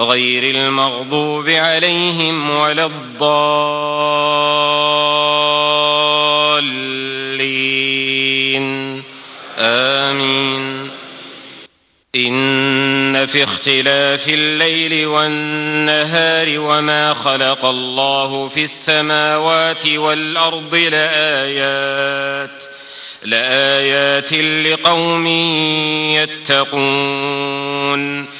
غير المغضوب عليهم ولا الضالين. آمين. إن في اختلاف الليل والنهار وما خلق الله في السماوات والأرض لآيات لآيات لقوم يتقون.